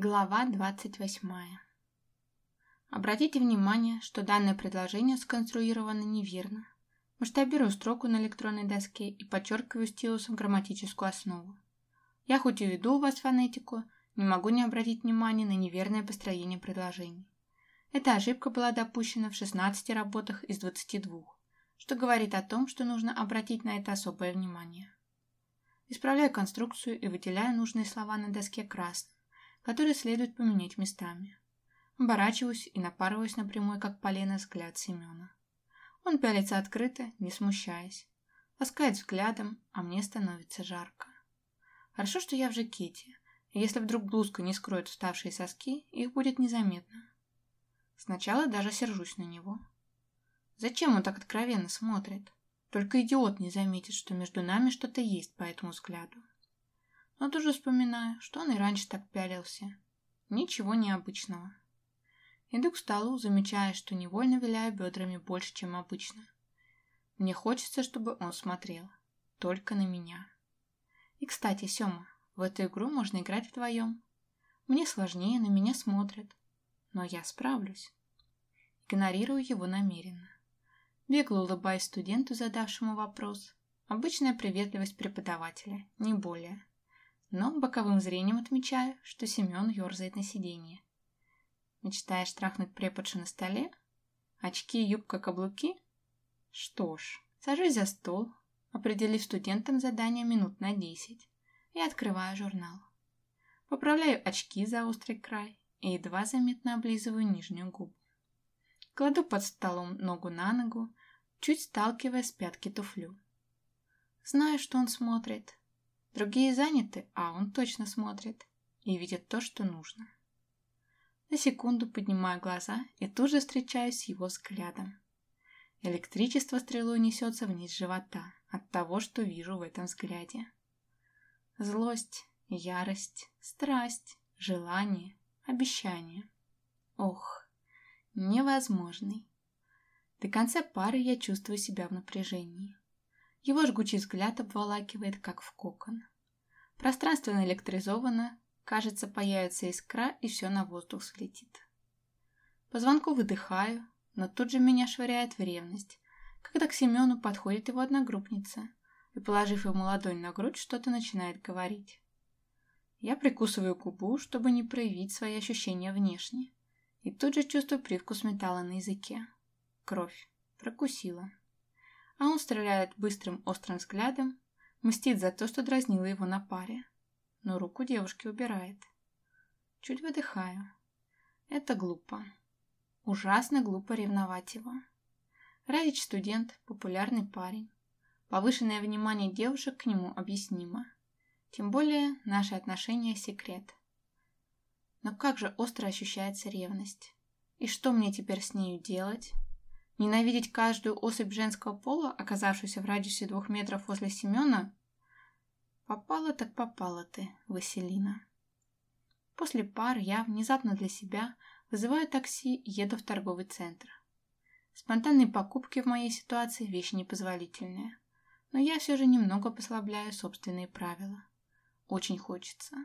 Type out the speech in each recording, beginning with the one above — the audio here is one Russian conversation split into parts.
Глава 28. Обратите внимание, что данное предложение сконструировано неверно. Масштабирую строку на электронной доске и подчеркиваю стилусом грамматическую основу. Я хоть и веду у вас фонетику, не могу не обратить внимания на неверное построение предложений. Эта ошибка была допущена в 16 работах из 22, что говорит о том, что нужно обратить на это особое внимание. Исправляю конструкцию и выделяю нужные слова на доске красным которые следует поменять местами. Оборачиваюсь и напарываюсь на как полено, взгляд Семена. Он пялится открыто, не смущаясь. Ласкает взглядом, а мне становится жарко. Хорошо, что я в жакете, если вдруг блузка не скроет вставшие соски, их будет незаметно. Сначала даже сержусь на него. Зачем он так откровенно смотрит? Только идиот не заметит, что между нами что-то есть по этому взгляду. Но тут же вспоминаю, что он и раньше так пялился. Ничего необычного. Иду к столу, замечая, что невольно виляю бедрами больше, чем обычно. Мне хочется, чтобы он смотрел. Только на меня. И, кстати, Сёма, в эту игру можно играть вдвоем. Мне сложнее, на меня смотрят. Но я справлюсь. Игнорирую его намеренно. Бегло улыбаюсь студенту, задавшему вопрос. Обычная приветливость преподавателя, не более но боковым зрением отмечаю, что Семен ерзает на сиденье. Мечтаешь трахнуть преподшу на столе? Очки, юбка, каблуки? Что ж, сажусь за стол, определив студентам задание минут на десять, и открываю журнал. Поправляю очки за острый край и едва заметно облизываю нижнюю губу. Кладу под столом ногу на ногу, чуть сталкивая с пятки туфлю. Знаю, что он смотрит, Другие заняты, а он точно смотрит и видит то, что нужно. На секунду поднимаю глаза и тут же встречаюсь с его взглядом. Электричество стрелой несется вниз живота от того, что вижу в этом взгляде. Злость, ярость, страсть, желание, обещание. Ох, невозможный. До конца пары я чувствую себя в напряжении. Его жгучий взгляд обволакивает, как в кокон. Пространство наэлектризовано, кажется, появится искра, и все на воздух слетит. По звонку выдыхаю, но тут же меня швыряет в ревность, когда к Семену подходит его одногруппница и, положив ему ладонь на грудь, что-то начинает говорить. Я прикусываю губу, чтобы не проявить свои ощущения внешне, и тут же чувствую привкус металла на языке. Кровь. Прокусила а он стреляет быстрым острым взглядом, мстит за то, что дразнила его на паре, но руку девушки убирает. Чуть выдыхаю. Это глупо. Ужасно глупо ревновать его. Радич студент, популярный парень. Повышенное внимание девушек к нему объяснимо. Тем более наши отношения – секрет. Но как же остро ощущается ревность. И что мне теперь с нею делать? Ненавидеть каждую особь женского пола, оказавшуюся в радиусе двух метров возле Семена? Попала так попала ты, Василина. После пар я, внезапно для себя, вызываю такси и еду в торговый центр. Спонтанные покупки в моей ситуации – вещь непозволительная. Но я все же немного послабляю собственные правила. Очень хочется.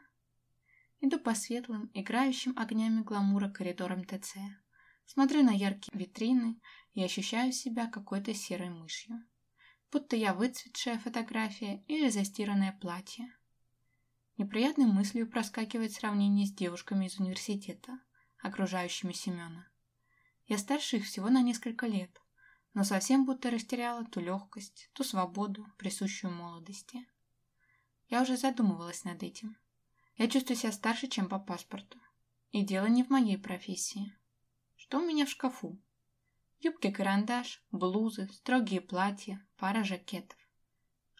Иду по светлым, играющим огнями гламура коридорам ТЦ. Смотрю на яркие витрины и ощущаю себя какой-то серой мышью. Будто я выцветшая фотография или застиранное платье. Неприятной мыслью проскакивает сравнение с девушками из университета, окружающими Семена. Я старше их всего на несколько лет, но совсем будто растеряла ту легкость, ту свободу, присущую молодости. Я уже задумывалась над этим. Я чувствую себя старше, чем по паспорту. И дело не в моей профессии. Что у меня в шкафу? Юбки-карандаш, блузы, строгие платья, пара жакетов.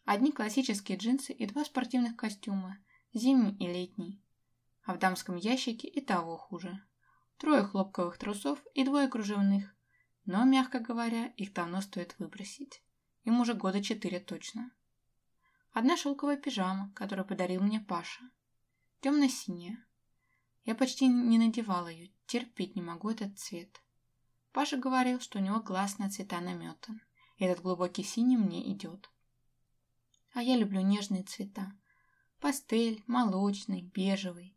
Одни классические джинсы и два спортивных костюма, зимний и летний. А в дамском ящике и того хуже. Трое хлопковых трусов и двое кружевных. Но, мягко говоря, их давно стоит выбросить. Им уже года четыре точно. Одна шелковая пижама, которую подарил мне Паша. Темно-синяя. Я почти не надевала ее, терпеть не могу этот цвет. Паша говорил, что у него глаз на цвета наметан, этот глубокий синий мне идет. А я люблю нежные цвета. Пастель, молочный, бежевый.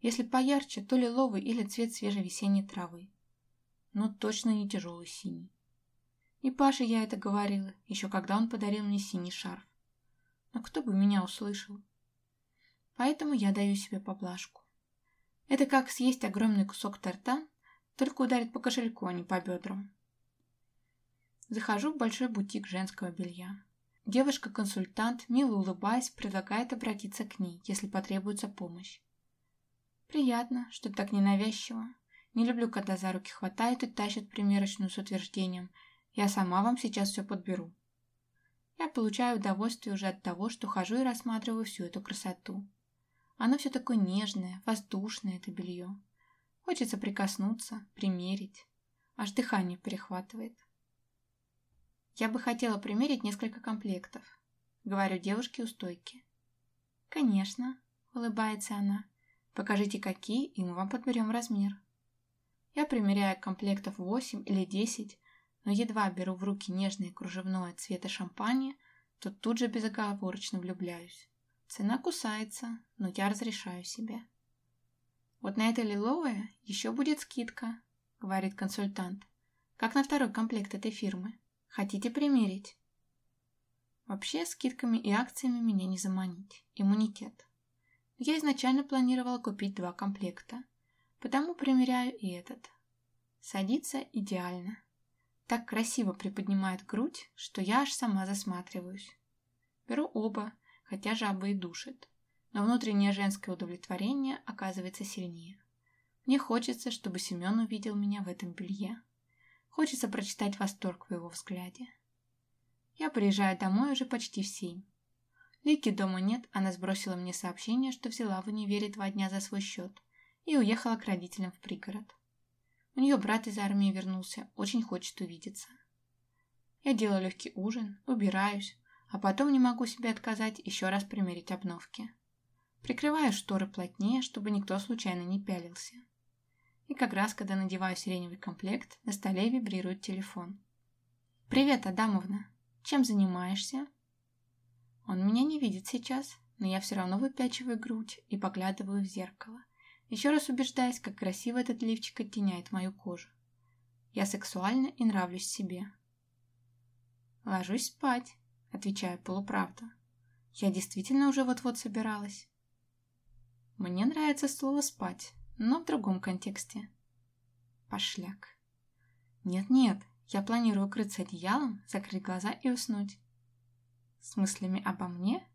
Если поярче, то лиловый или цвет свежей весенней травы. Но точно не тяжелый синий. И Паше я это говорила, еще когда он подарил мне синий шарф. Но кто бы меня услышал? Поэтому я даю себе поблажку. Это как съесть огромный кусок торта, только ударит по кошельку, а не по бедрам. Захожу в большой бутик женского белья. Девушка-консультант, мило улыбаясь, предлагает обратиться к ней, если потребуется помощь. Приятно, что так ненавязчиво. Не люблю, когда за руки хватают и тащат примерочную с утверждением «Я сама вам сейчас все подберу». Я получаю удовольствие уже от того, что хожу и рассматриваю всю эту красоту. Оно все такое нежное, воздушное, это белье. Хочется прикоснуться, примерить. Аж дыхание перехватывает. Я бы хотела примерить несколько комплектов. Говорю девушке у стойки. Конечно, улыбается она. Покажите, какие, и мы вам подберем размер. Я примеряю комплектов 8 или 10, но едва беру в руки нежное кружевное цвета шампани, то тут же безоговорочно влюбляюсь. Цена кусается, но я разрешаю себе. «Вот на это лиловое еще будет скидка», — говорит консультант. «Как на второй комплект этой фирмы. Хотите примерить?» Вообще, скидками и акциями меня не заманить. Иммунитет. Я изначально планировала купить два комплекта, потому примеряю и этот. Садится идеально. Так красиво приподнимает грудь, что я аж сама засматриваюсь. Беру оба, хотя жаба и душит, но внутреннее женское удовлетворение оказывается сильнее. Мне хочется, чтобы Семен увидел меня в этом белье. Хочется прочитать восторг в его взгляде. Я приезжаю домой уже почти в семь. Лики дома нет, она сбросила мне сообщение, что взяла в универе два дня за свой счет и уехала к родителям в пригород. У нее брат из армии вернулся, очень хочет увидеться. Я делаю легкий ужин, убираюсь, а потом не могу себе отказать еще раз примерить обновки. Прикрываю шторы плотнее, чтобы никто случайно не пялился. И как раз, когда надеваю сиреневый комплект, на столе вибрирует телефон. «Привет, Адамовна. Чем занимаешься?» Он меня не видит сейчас, но я все равно выпячиваю грудь и поглядываю в зеркало, еще раз убеждаясь, как красиво этот лифчик оттеняет мою кожу. Я сексуальна и нравлюсь себе. «Ложусь спать», — отвечаю полуправду. «Я действительно уже вот-вот собиралась». Мне нравится слово «спать», но в другом контексте. Пошляк. Нет-нет, я планирую укрыться одеялом, закрыть глаза и уснуть с мыслями обо мне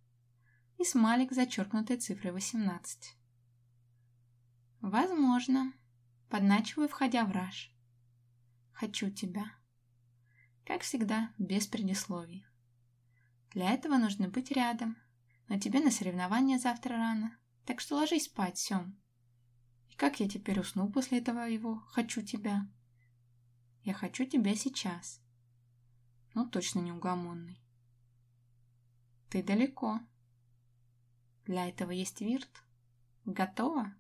и смайлик, зачеркнутой цифрой 18. Возможно. Подначиваю, входя в раж. Хочу тебя. Как всегда, без предисловий. Для этого нужно быть рядом, но тебе на соревнования завтра рано, так что ложись спать, Сем. И как я теперь усну после этого его «хочу тебя»? Я хочу тебя сейчас. Ну, точно неугомонный. Ты далеко. Для этого есть вирт. Готово?